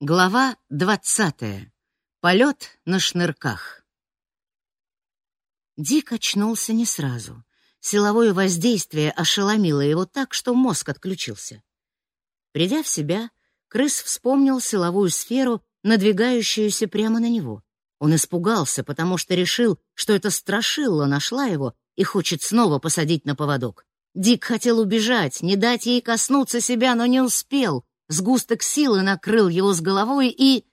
Глава двадцатая. Полет на шнырках. Дик очнулся не сразу. Силовое воздействие ошеломило его так, что мозг отключился. Придя в себя, крыс вспомнил силовую сферу, надвигающуюся прямо на него. Он испугался, потому что решил, что это страшилла нашла его и хочет снова посадить на поводок. Дик хотел убежать, не дать ей коснуться себя, но не успел. Сгусток силы накрыл его с головой и...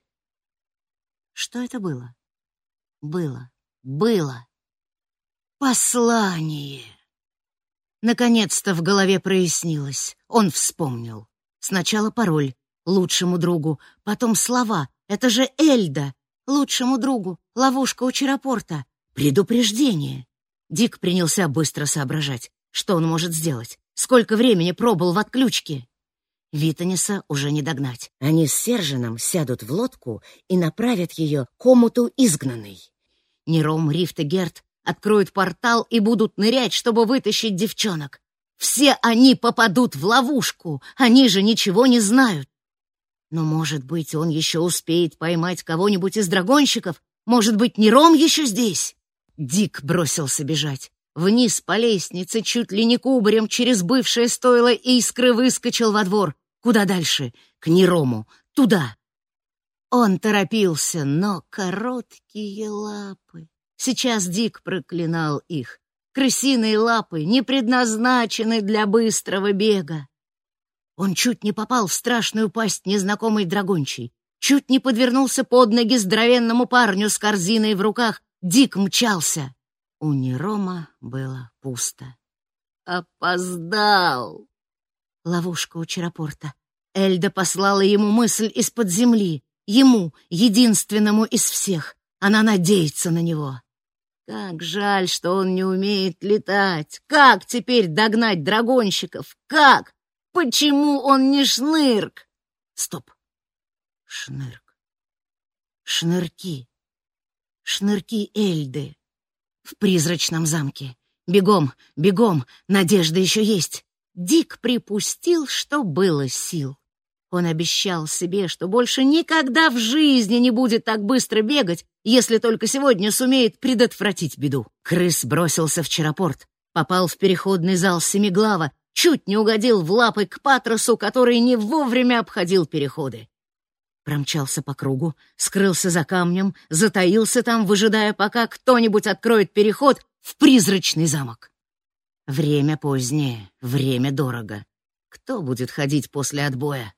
Что это было? Было, было. Послание. Наконец-то в голове прояснилось. Он вспомнил. Сначала пароль лучшему другу, потом слова. Это же Эльда. Лучшему другу. Ловушка у Черапорта. Предупреждение. Дик принялся быстро соображать, что он может сделать. Сколько времени пробыл в отключке? Витаниса уже не догнать. Они с Сержином сядут в лодку и направят ее к омуту изгнанной. Нером, Рифт и Герт откроют портал и будут нырять, чтобы вытащить девчонок. Все они попадут в ловушку, они же ничего не знают. Но, может быть, он еще успеет поймать кого-нибудь из драгонщиков? Может быть, Нером еще здесь? Дик бросился бежать. Вниз по лестнице, чуть ли не кубарем, через бывшее стойло искры выскочил во двор. Куда дальше? К Нерому. Туда. Он торопился, но короткие лапы. Сейчас Дик проклинал их. Крысиные лапы не предназначены для быстрого бега. Он чуть не попал в страшную пасть незнакомой драгончей, чуть не подвернулся под ноги здоровенному парню с корзиной в руках. Дик мчался. У Нерома было пусто. Опоздал. Ловушка у Черапорта. Эльда послала ему мысль из-под земли. Ему, единственному из всех. Она надеется на него. Как жаль, что он не умеет летать. Как теперь догнать драгонщиков? Как? Почему он не шнырк? Стоп. Шнырк. Шнырки. Шнырки Эльды. В призрачном замке. Бегом, бегом, надежда еще есть. Дик припустил, что было сил. Он обещал себе, что больше никогда в жизни не будет так быстро бегать, если только сегодня сумеет предотвратить беду. Крыс бросился в Черапорт, попал в переходный зал Семиглава, чуть не угодил в лапы к Патросу, который не вовремя обходил переходы. Промчался по кругу, скрылся за камнем, затаился там, выжидая, пока кто-нибудь откроет переход в призрачный замок. Время позднее, время дорого. Кто будет ходить после отбоя?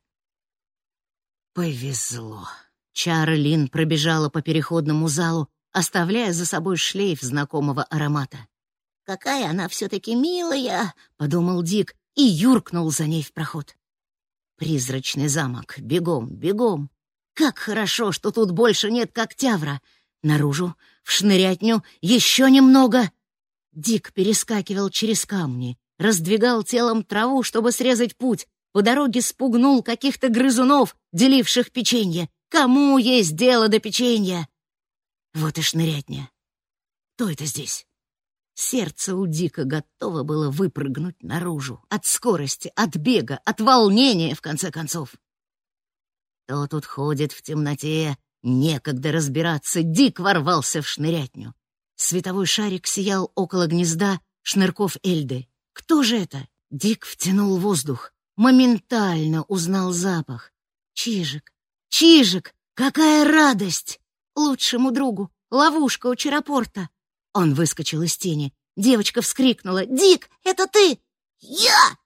Повезло. Чарлин пробежала по переходному залу, оставляя за собой шлейф знакомого аромата. «Какая она все-таки милая!» — подумал Дик и юркнул за ней в проход. Призрачный замок. Бегом, бегом. Как хорошо, что тут больше нет когтявра. Наружу, в шнырятню, еще немного. Дик перескакивал через камни, раздвигал телом траву, чтобы срезать путь. По дороге спугнул каких-то грызунов, деливших печенье. Кому есть дело до печенья? Вот и шнырятня. Кто это здесь? Сердце у Дика готово было выпрыгнуть наружу. От скорости, от бега, от волнения, в конце концов. Кто тут ходит в темноте? Некогда разбираться. Дик ворвался в шнырятню. Световой шарик сиял около гнезда шнырков Эльды. Кто же это? Дик втянул воздух. Моментально узнал запах. Чижик. Чижик! Какая радость! Лучшему другу. Ловушка у Черапорта. Он выскочил из тени. Девочка вскрикнула. «Дик, это ты!» «Я!»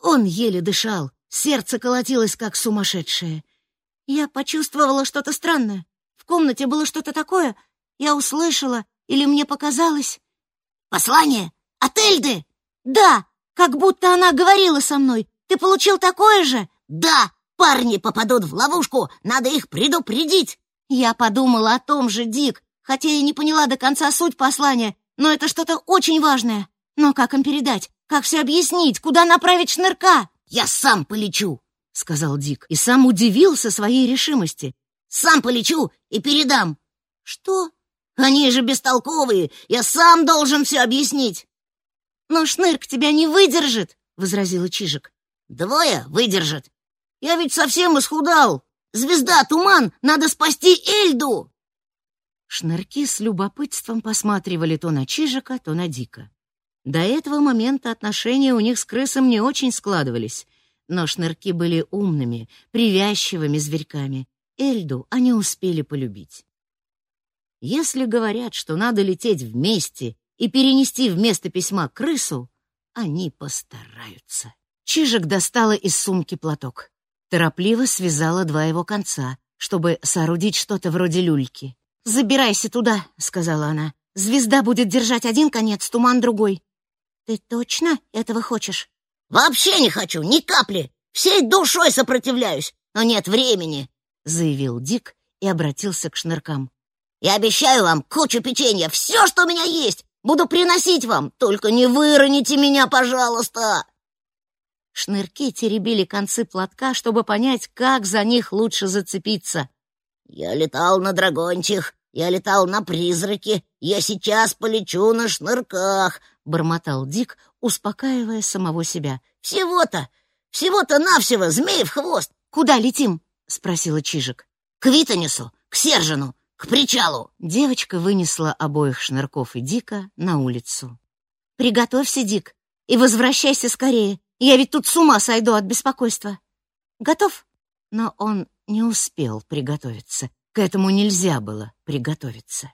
Он еле дышал. Сердце колотилось, как сумасшедшее. Я почувствовала что-то странное. В комнате было что-то такое. Я услышала или мне показалось? Послание? От Эльды? Да, как будто она говорила со мной. Ты получил такое же? Да, парни попадут в ловушку, надо их предупредить. Я подумала о том же, Дик, хотя и не поняла до конца суть послания, но это что-то очень важное. Но как им передать? Как все объяснить? Куда направить шнырка? Я сам полечу, сказал Дик, и сам удивился своей решимости. Сам полечу и передам. Что? Они же бестолковые, я сам должен все объяснить. Но Шнырк тебя не выдержит, возразила Чижик. Двое выдержат. Я ведь совсем исхудал. Звезда, туман! Надо спасти Эльду!» Шнырки с любопытством посматривали то на Чижика, то на Дика. До этого момента отношения у них с крысом не очень складывались, но шнырки были умными, привязчивыми зверьками. Эльду они успели полюбить. Если говорят, что надо лететь вместе и перенести вместо письма крысу, они постараются. Чижик достала из сумки платок. Торопливо связала два его конца, чтобы соорудить что-то вроде люльки. «Забирайся туда», — сказала она. «Звезда будет держать один конец, туман другой». «Ты точно этого хочешь?» «Вообще не хочу, ни капли! Всей душой сопротивляюсь, но нет времени!» — заявил Дик и обратился к шныркам. «Я обещаю вам кучу печенья, все, что у меня есть! Буду приносить вам, только не выроните меня, пожалуйста!» Шнырки теребили концы платка, чтобы понять, как за них лучше зацепиться. Я летал на драгончих, я летал на призраке, я сейчас полечу на шнырках, бормотал Дик, успокаивая самого себя. Всего-то, всего-то навсего змей в хвост. Куда летим? спросила Чижик. К Витанису, к Сержину, к причалу. Девочка вынесла обоих шнырков и Дика на улицу. Приготовься, Дик, и возвращайся скорее. Я ведь тут с ума сойду от беспокойства. Готов? Но он не успел приготовиться. К этому нельзя было приготовиться.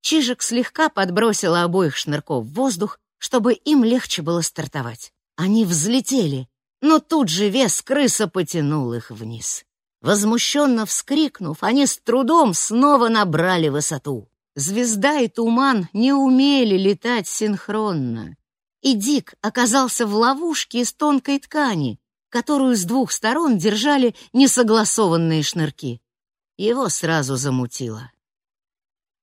Чижик слегка подбросил обоих шнырков в воздух, чтобы им легче было стартовать. Они взлетели, но тут же вес крыса потянул их вниз. Возмущенно вскрикнув, они с трудом снова набрали высоту. Звезда и туман не умели летать синхронно. И Дик оказался в ловушке из тонкой ткани, которую с двух сторон держали несогласованные шнырки. Его сразу замутило.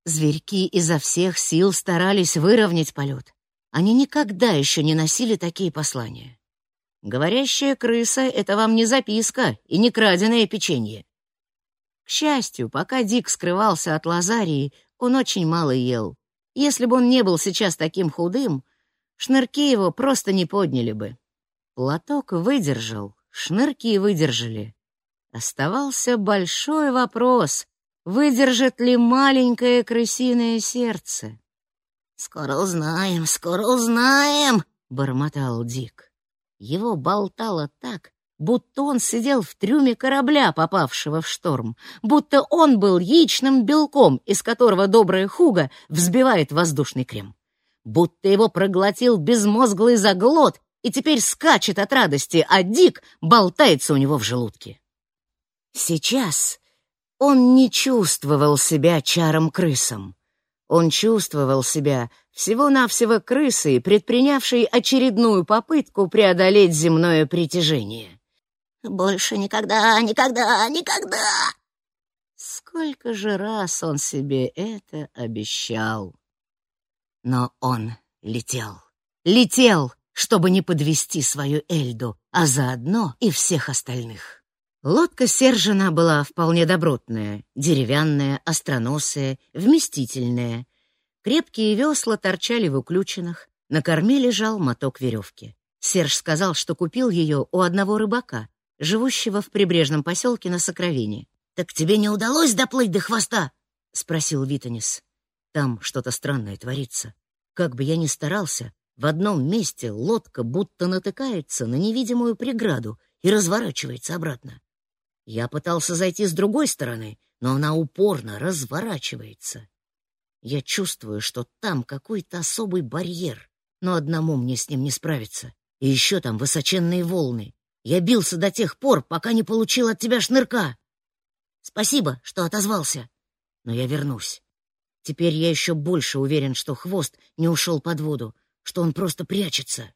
Зверьки изо всех сил старались выровнять полет. Они никогда еще не носили такие послания. Говорящая крыса — это вам не записка и не краденое печенье. К счастью, пока Дик скрывался от Лазарии, он очень мало ел. Если бы он не был сейчас таким худым, шнырки его просто не подняли бы. Платок выдержал, шнырки выдержали. Оставался большой вопрос, выдержит ли маленькое крысиное сердце. «Скоро узнаем, скоро узнаем!» — бормотал Дик. Его болтало так, будто он сидел в трюме корабля, попавшего в шторм, будто он был яичным белком, из которого добрая хуга взбивает воздушный крем, будто его проглотил безмозглый заглот и теперь скачет от радости, а Дик болтается у него в желудке. Сейчас он не чувствовал себя чаром-крысом. Он чувствовал себя всего-навсего крысой, предпринявшей очередную попытку преодолеть земное притяжение. «Больше никогда, никогда, никогда!» Сколько же раз он себе это обещал. Но он летел, летел, чтобы не подвести свою Эльду, а заодно и всех остальных. Лодка Сержина была вполне добротная, деревянная, остроносая, вместительная. Крепкие весла торчали в уключенных, на корме лежал моток веревки. Серж сказал, что купил ее у одного рыбака, живущего в прибрежном поселке на Сокровине. «Так тебе не удалось доплыть до хвоста?» — спросил Витанис. «Там что-то странное творится. Как бы я ни старался, в одном месте лодка будто натыкается на невидимую преграду и разворачивается обратно. Я пытался зайти с другой стороны, но она упорно разворачивается. Я чувствую, что там какой-то особый барьер, но одному мне с ним не справиться. И еще там высоченные волны. Я бился до тех пор, пока не получил от тебя шнырка. Спасибо, что отозвался. Но я вернусь. Теперь я еще больше уверен, что хвост не ушел под воду, что он просто прячется.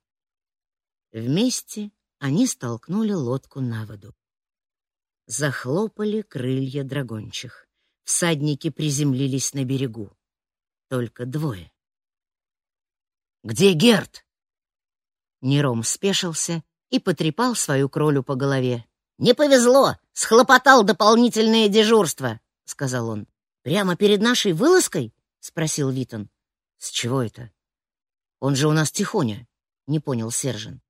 Вместе они столкнули лодку на воду. Захлопали крылья драгончих. Всадники приземлились на берегу. Только двое. «Где Герт?» Нером спешился и потрепал свою кролю по голове. «Не повезло! Схлопотал дополнительное дежурство!» — сказал он. «Прямо перед нашей вылазкой?» — спросил Витон. «С чего это?» Он же у нас тихоня, не понял Сержин.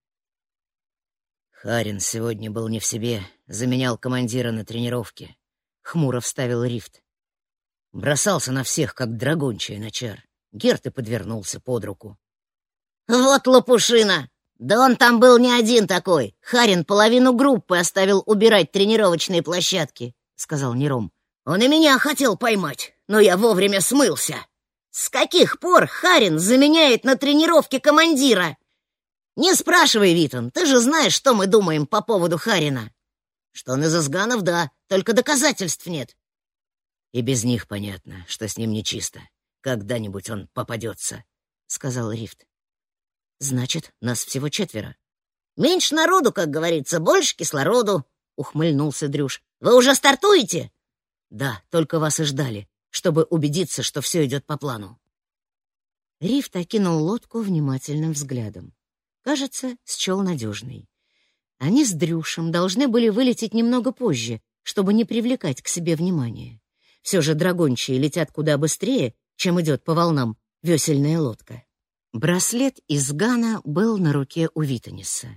Харин сегодня был не в себе, заменял командира на тренировке. Хмуро вставил Рифт. Бросался на всех, как драгончая на чар. Герт и подвернулся под руку. «Вот лопушина! Да он там был не один такой. Харин половину группы оставил убирать тренировочные площадки», — сказал Нером. «Он и меня хотел поймать, но я вовремя смылся». «С каких пор Харин заменяет на тренировке командира?» «Не спрашивай, Витон, ты же знаешь, что мы думаем по поводу Харина». «Что он из изганов, да, только доказательств нет». «И без них понятно, что с ним нечисто. Когда-нибудь он попадется», — сказал Рифт. «Значит, нас всего четверо». «Меньше народу, как говорится, больше кислороду», — ухмыльнулся Дрюш. «Вы уже стартуете?» «Да, только вас и ждали, чтобы убедиться, что все идет по плану». Рифт окинул лодку внимательным взглядом. Кажется, счел надежный. Они с Дрюшем должны были вылететь немного позже, чтобы не привлекать к себе внимания. Все же драгончие летят куда быстрее, чем идет по волнам весельная лодка. Браслет из Гана был на руке у Витаниса.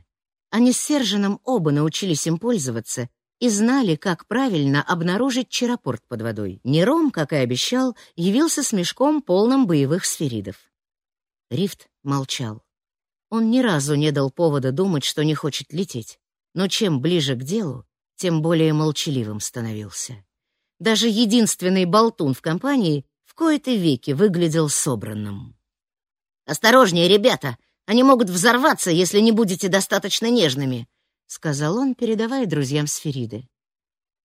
Они с Сержином оба научились им пользоваться и знали, как правильно обнаружить чаропорт под водой. Нером, как и обещал, явился с мешком, полным боевых сферидов. Рифт молчал. Он ни разу не дал повода думать, что не хочет лететь, но чем ближе к делу, тем более молчаливым становился. Даже единственный болтун в компании в кои-то веки выглядел собранным. «Осторожнее, ребята! Они могут взорваться, если не будете достаточно нежными», — сказал он, передавая друзьям сфериды.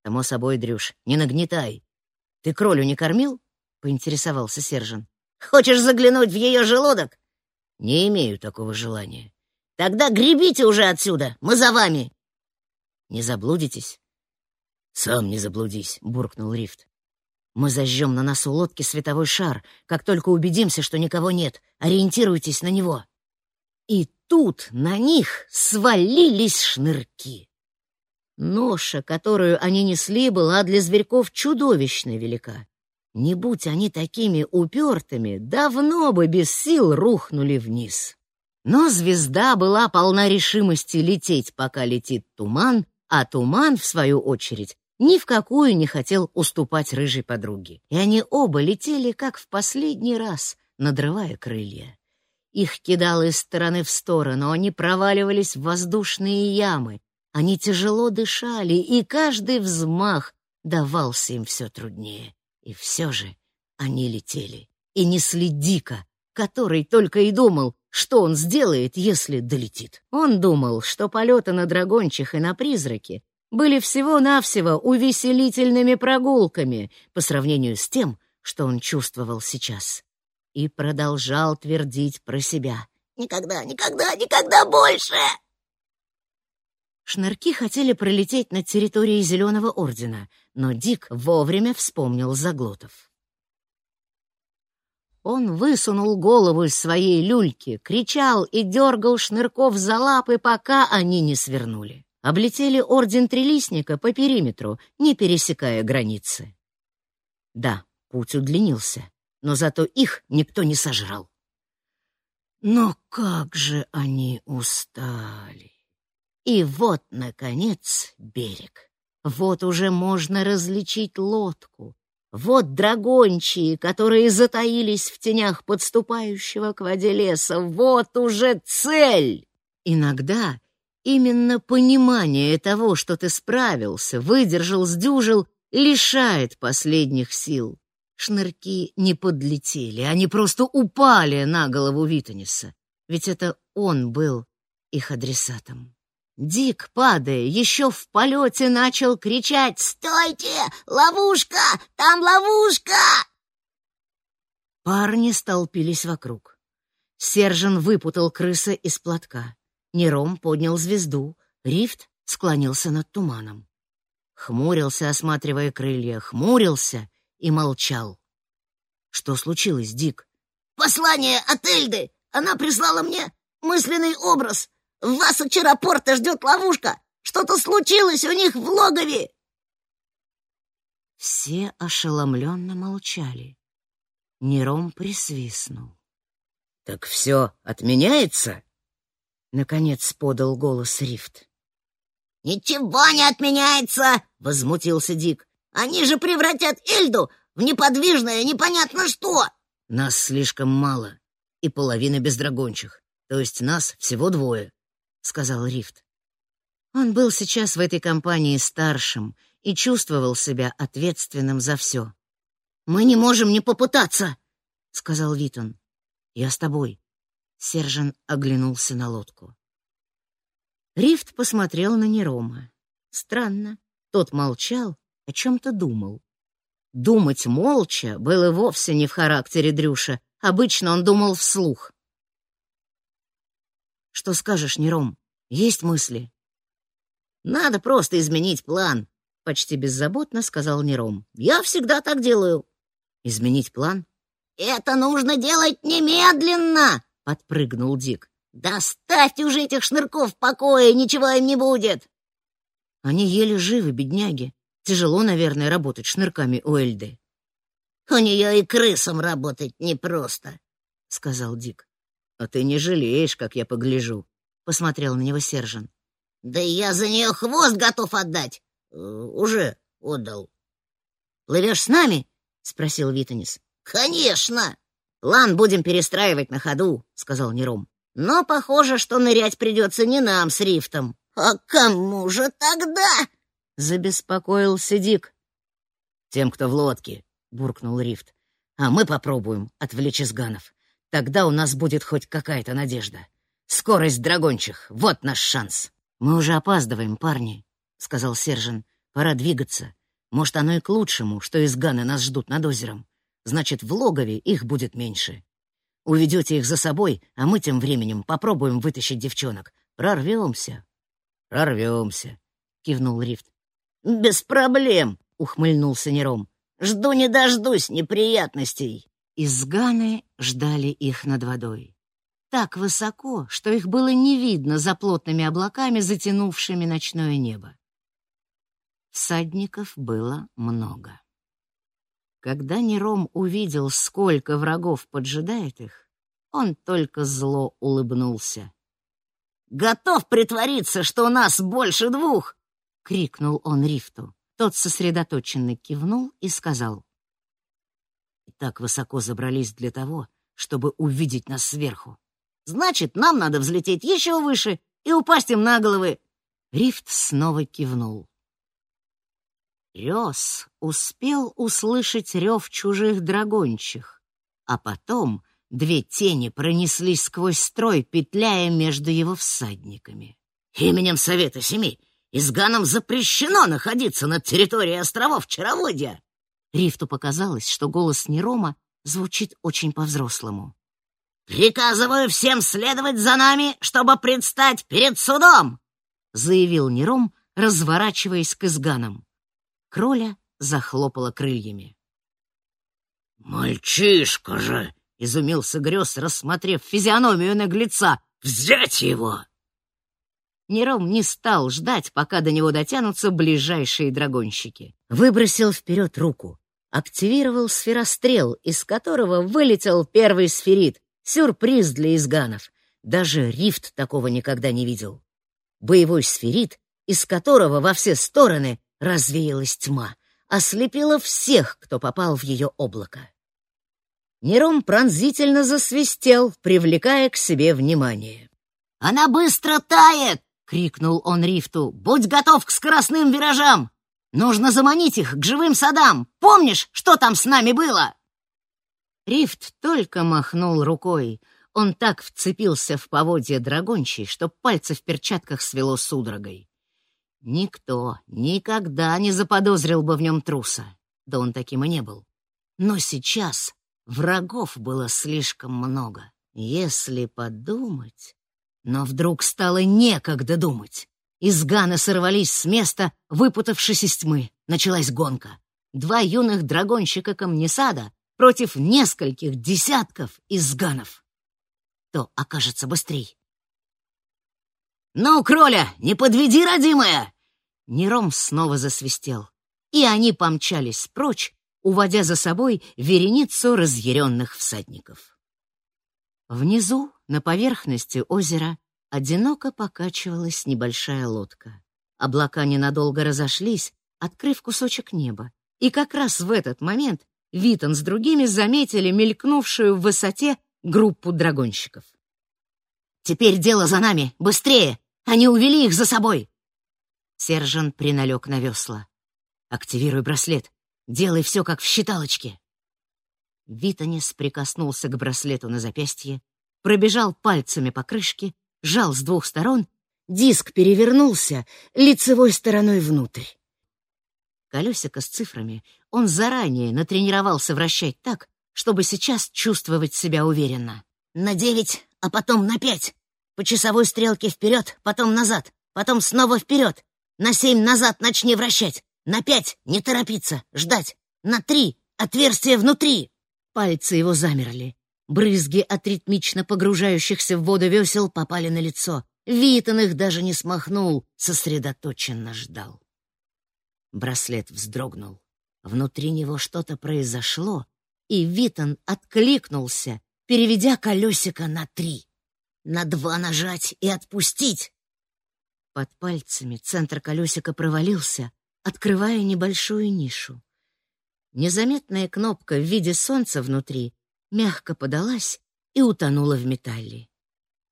«Само собой, Дрюш, не нагнетай. Ты кролю не кормил?» — поинтересовался Сержан. «Хочешь заглянуть в ее желудок?» Не имею такого желания. Тогда гребите уже отсюда, мы за вами. Не заблудитесь? Сам не заблудись, буркнул Рифт. Мы зажжем на носу лодки световой шар, как только убедимся, что никого нет. Ориентируйтесь на него. И тут на них свалились шнырки. Ноша, которую они несли, была для зверьков чудовищно велика. Не будь они такими упертыми, давно бы без сил рухнули вниз. Но звезда была полна решимости лететь, пока летит туман, а туман, в свою очередь, ни в какую не хотел уступать рыжей подруге. И они оба летели, как в последний раз, надрывая крылья. Их кидало из стороны в сторону, они проваливались в воздушные ямы. Они тяжело дышали, и каждый взмах давался им все труднее. И все же они летели и несли Дика, который только и думал, что он сделает, если долетит. Он думал, что полеты на драгончих и на призраке были всего-навсего увеселительными прогулками по сравнению с тем, что он чувствовал сейчас. И продолжал твердить про себя. «Никогда, никогда, никогда больше!» Шнырки хотели пролететь над территорией Зеленого Ордена, но Дик вовремя вспомнил Заглотов. Он высунул голову из своей люльки, кричал и дергал Шнырков за лапы, пока они не свернули. Облетели Орден Трилистника по периметру, не пересекая границы. Да, путь удлинился, но зато их никто не сожрал. Но как же они устали! И вот, наконец, берег. Вот уже можно различить лодку. Вот драгончии, которые затаились в тенях подступающего к воде леса. Вот уже цель! Иногда именно понимание того, что ты справился, выдержал, сдюжил, лишает последних сил. Шнырки не подлетели, они просто упали на голову Витаниса. Ведь это он был их адресатом. Дик, падая, еще в полете начал кричать «Стойте! Ловушка! Там ловушка!» Парни столпились вокруг. Сержан выпутал крыса из платка. Нером поднял звезду. Рифт склонился над туманом. Хмурился, осматривая крылья, хмурился и молчал. Что случилось, Дик? «Послание от Эльды! Она прислала мне мысленный образ!» Вас у Чаропорта ждет ловушка! Что-то случилось у них в логове!» Все ошеломленно молчали. Нером присвистнул. «Так все отменяется?» Наконец подал голос Рифт. «Ничего не отменяется!» — возмутился Дик. «Они же превратят Эльду в неподвижное непонятно что!» «Нас слишком мало, и половина без драгончих, то есть нас всего двое», — сказал Рифт. Он был сейчас в этой компании старшим и чувствовал себя ответственным за все. «Мы не можем не попытаться», — сказал Витон. «Я с тобой». Сержан оглянулся на лодку. Рифт посмотрел на Нерома. Странно, тот молчал, о чем-то думал. Думать молча было вовсе не в характере Дрюша. Обычно он думал вслух. «Что скажешь, Нером? Есть мысли?» «Надо просто изменить план», — почти беззаботно сказал Нером. «Я всегда так делаю». «Изменить план?» «Это нужно делать немедленно!» — подпрыгнул Дик. «Да ставьте уже этих шнырков в покое, ничего им не будет!» Они еле живы, бедняги. Тяжело, наверное, работать шнырками у Эльды. «У нее и крысам работать непросто», — сказал Дик. «А ты не жалеешь, как я погляжу», — посмотрел на него Сержан. «Да я за нее хвост готов отдать. Э, уже отдал». «Плывешь с нами?» — спросил Витанис. «Конечно!» «План будем перестраивать на ходу», — сказал Нером. Но похоже, что нырять придется не нам с рифтом. А кому же тогда? Забеспокоился Дик. Тем, кто в лодке, буркнул рифт. А мы попробуем отвлечь изганов. Тогда у нас будет хоть какая-то надежда. Скорость драгончих — вот наш шанс. Мы уже опаздываем, парни, сказал Сержан. Пора двигаться. Может, оно и к лучшему, что изганы нас ждут над озером. Значит, в логове их будет меньше. Уведете их за собой, а мы тем временем попробуем вытащить девчонок. Прорвемся. Прорвемся, кивнул Рифт. Без проблем, ухмыльнулся Нером. Жду не дождусь неприятностей. Изганы ждали их над водой. Так высоко, что их было не видно за плотными облаками, затянувшими ночное небо. Всадников было много. Когда Нером увидел, сколько врагов поджидает их, он только зло улыбнулся. «Готов притвориться, что у нас больше двух!» — крикнул он Рифту. Тот сосредоточенно кивнул и сказал. «И так высоко забрались для того, чтобы увидеть нас сверху. Значит, нам надо взлететь еще выше и упасть им на головы!» Рифт снова кивнул. Рёс успел услышать рев чужих драгончих, а потом две тени пронеслись сквозь строй, петляя между его всадниками. «Именем Совета Семи изганам запрещено находиться на территории островов Чароводья!» Рифту показалось, что голос Нерома звучит очень по-взрослому. «Приказываю всем следовать за нами, чтобы предстать перед судом!» — заявил Нером, разворачиваясь к изганам. Кроля захлопала крыльями. «Мальчишка же!» — изумился Грёз, рассмотрев физиономию наглеца. «Взять его!» Нером не стал ждать, пока до него дотянутся ближайшие драгонщики. Выбросил вперед руку, активировал сферострел, из которого вылетел первый сферит. Сюрприз для изганов. Даже Рифт такого никогда не видел. Боевой сферит, из которого во все стороны развеялась тьма, ослепила всех, кто попал в ее облако. Нером пронзительно засвистел, привлекая к себе внимание. «Она быстро тает!» — крикнул он Рифту. «Будь готов к скоростным виражам! Нужно заманить их к живым садам! Помнишь, что там с нами было?» Рифт только махнул рукой. Он так вцепился в поводья драгончей, что пальцы в перчатках свело судорогой. Никто никогда не заподозрил бы в нем труса, да он таким и не был. Но сейчас врагов было слишком много, если подумать. Но вдруг стало некогда думать. Изганы сорвались с места, выпутавшись из тьмы. Началась гонка. Два юных драгонщика камнесада против нескольких десятков изганов. Кто окажется быстрей? «Ну, кроля, не подведи, родимая!» Нером снова засвистел, и они помчались прочь, уводя за собой вереницу разъяренных всадников. Внизу, на поверхности озера, одиноко покачивалась небольшая лодка. Облака ненадолго разошлись, открыв кусочек неба. И как раз в этот момент Витон с другими заметили мелькнувшую в высоте группу драгонщиков. «Теперь дело за нами! Быстрее! Они увели их за собой!» Сержант приналег на весла. «Активируй браслет. Делай все, как в считалочке». Витанис прикоснулся к браслету на запястье, пробежал пальцами по крышке, жал с двух сторон, диск перевернулся лицевой стороной внутрь. Колесико с цифрами он заранее натренировался вращать так, чтобы сейчас чувствовать себя уверенно. «На девять, а потом на пять. По часовой стрелке вперед, потом назад, потом снова вперед. На семь назад начни вращать. На пять не торопиться, ждать. На три отверстие внутри». Пальцы его замерли. Брызги от ритмично погружающихся в воду весел попали на лицо. Витон их даже не смахнул, сосредоточенно ждал. Браслет вздрогнул. Внутри него что-то произошло, и Витон откликнулся, переведя колесико на три. На два нажать и отпустить. Под пальцами центр колесика провалился, открывая небольшую нишу. Незаметная кнопка в виде солнца внутри мягко подалась и утонула в металле.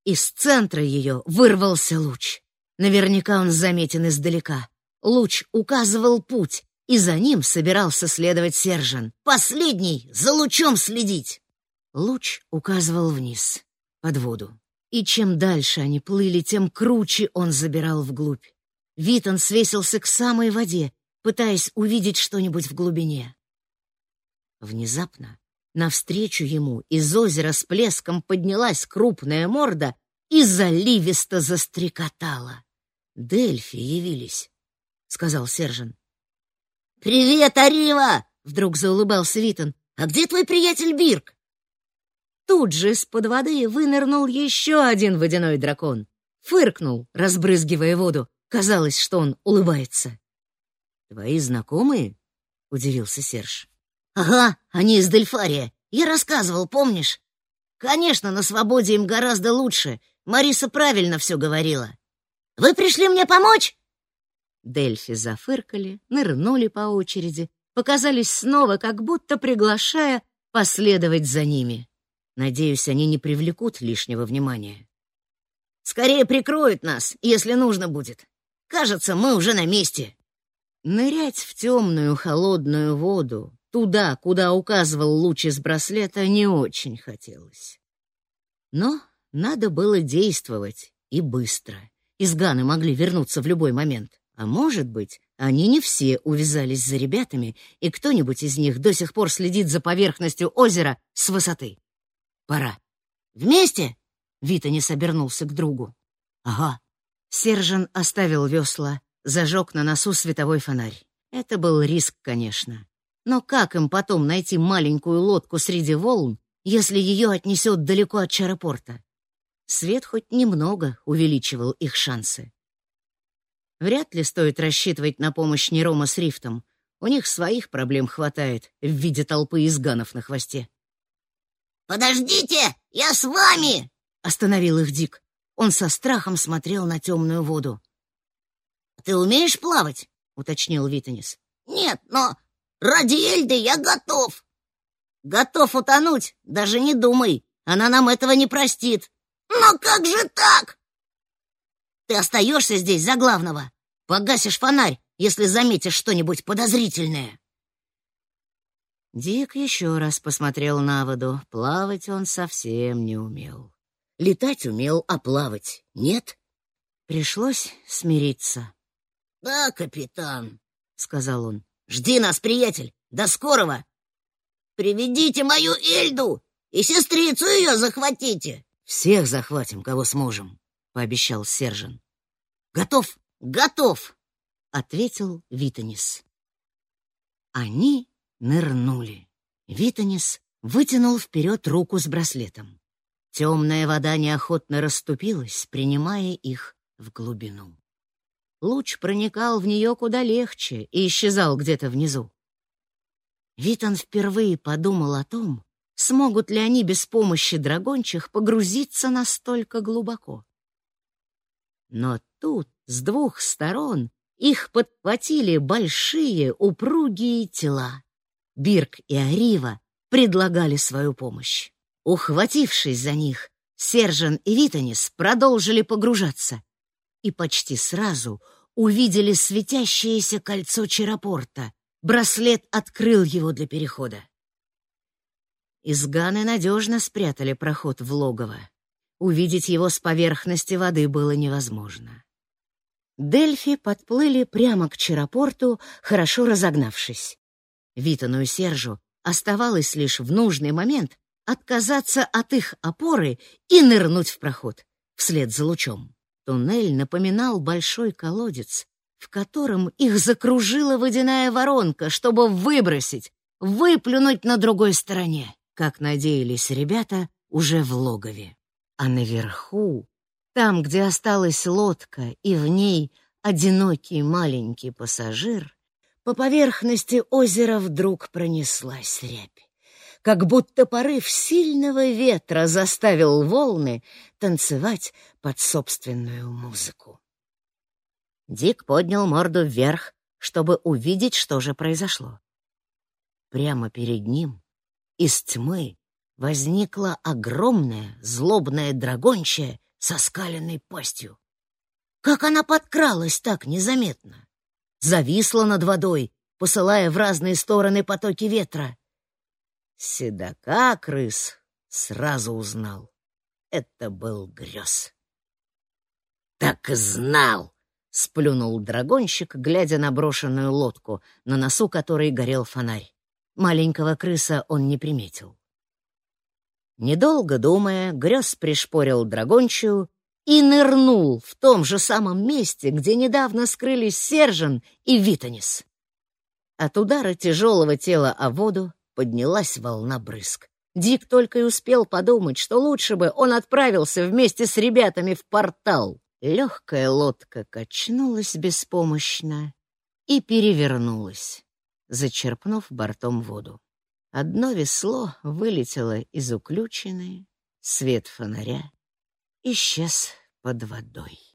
Из центра ее вырвался луч. Наверняка он заметен издалека. Луч указывал путь, и за ним собирался следовать сержант. «Последний! За лучом следить!» Луч указывал вниз, под воду. И чем дальше они плыли, тем круче он забирал вглубь. Витон свесился к самой воде, пытаясь увидеть что-нибудь в глубине. Внезапно навстречу ему из озера с плеском поднялась крупная морда и заливисто застрекотала. «Дельфи явились», — сказал сержант. «Привет, Арива!» — вдруг заулыбался Витон. «А где твой приятель Бирк?» Тут же из-под воды вынырнул еще один водяной дракон. Фыркнул, разбрызгивая воду. Казалось, что он улыбается. «Твои знакомые?» — удивился Серж. «Ага, они из Дельфария. Я рассказывал, помнишь? Конечно, на свободе им гораздо лучше. Мариса правильно все говорила. Вы пришли мне помочь?» Дельфи зафыркали, нырнули по очереди, показались снова, как будто приглашая последовать за ними. Надеюсь, они не привлекут лишнего внимания. «Скорее прикроют нас, если нужно будет. Кажется, мы уже на месте». Нырять в темную холодную воду, туда, куда указывал луч из браслета, не очень хотелось. Но надо было действовать, и быстро. Изганы могли вернуться в любой момент. А может быть, они не все увязались за ребятами, и кто-нибудь из них до сих пор следит за поверхностью озера с высоты. Пора. Вместе? Вита не собернулся к другу. Ага. Сержан оставил весла, зажег на носу световой фонарь. Это был риск, конечно. Но как им потом найти маленькую лодку среди волн, если ее отнесет далеко от чаропорта? Свет хоть немного увеличивал их шансы. Вряд ли стоит рассчитывать на помощь Нерома с Рифтом. У них своих проблем хватает в виде толпы изганов на хвосте. «Подождите, я с вами!» — остановил их Дик. Он со страхом смотрел на темную воду. «Ты умеешь плавать?» — уточнил Витанис. «Нет, но ради Эльды я готов». «Готов утонуть? Даже не думай. Она нам этого не простит». «Но как же так?» Ты остаешься здесь за главного. Погасишь фонарь, если заметишь что-нибудь подозрительное. Дик еще раз посмотрел на воду. Плавать он совсем не умел. Летать умел, а плавать нет. Пришлось смириться. «Да, капитан», — сказал он. «Жди нас, приятель! До скорого! Приведите мою Эльду и сестрицу ее захватите!» «Всех захватим, кого сможем», пообещал сержант. Готов, готов, ответил Витанис. Они нырнули. Витанис вытянул вперед руку с браслетом. Темная вода неохотно расступилась, принимая их в глубину. Луч проникал в нее куда легче и исчезал где-то внизу. Витан впервые подумал о том, смогут ли они без помощи драгончих погрузиться настолько глубоко. Но тут с двух сторон их подхватили большие упругие тела. Бирк и Арива предлагали свою помощь. Ухватившись за них, Сержан и Витанис продолжили погружаться и почти сразу увидели светящееся кольцо Черапорта. Браслет открыл его для перехода. Изганы надежно спрятали проход в логово. Увидеть его с поверхности воды было невозможно. Дельфи подплыли прямо к Черапорту, хорошо разогнавшись. Витану и Сержу оставалось лишь в нужный момент отказаться от их опоры и нырнуть в проход, вслед за лучом. Туннель напоминал большой колодец, в котором их закружила водяная воронка, чтобы выбросить, выплюнуть на другой стороне, как надеялись ребята уже в логове. А наверху, там, где осталась лодка и в ней одинокий маленький пассажир, по поверхности озера вдруг пронеслась рябь как будто порыв сильного ветра заставил волны танцевать под собственную музыку. Дик поднял морду вверх, чтобы увидеть, что же произошло. Прямо перед ним из тьмы возникла огромная злобная драгончая со скаленной пастью. Как она подкралась так незаметно? Зависла над водой, посылая в разные стороны потоки ветра. Седока крыс сразу узнал. Это был грез. «Так и знал!» — сплюнул драгонщик, глядя на брошенную лодку, на носу которой горел фонарь. Маленького крыса он не приметил. Недолго думая, грез пришпорил драгончую и нырнул в том же самом месте, где недавно скрылись Сержан и Витанис. От удара тяжелого тела о воду поднялась волна брызг. Дик только и успел подумать, что лучше бы он отправился вместе с ребятами в портал. Легкая лодка качнулась беспомощно и перевернулась, зачерпнув бортом воду. Одно весло вылетело из уключины, свет фонаря исчез под водой.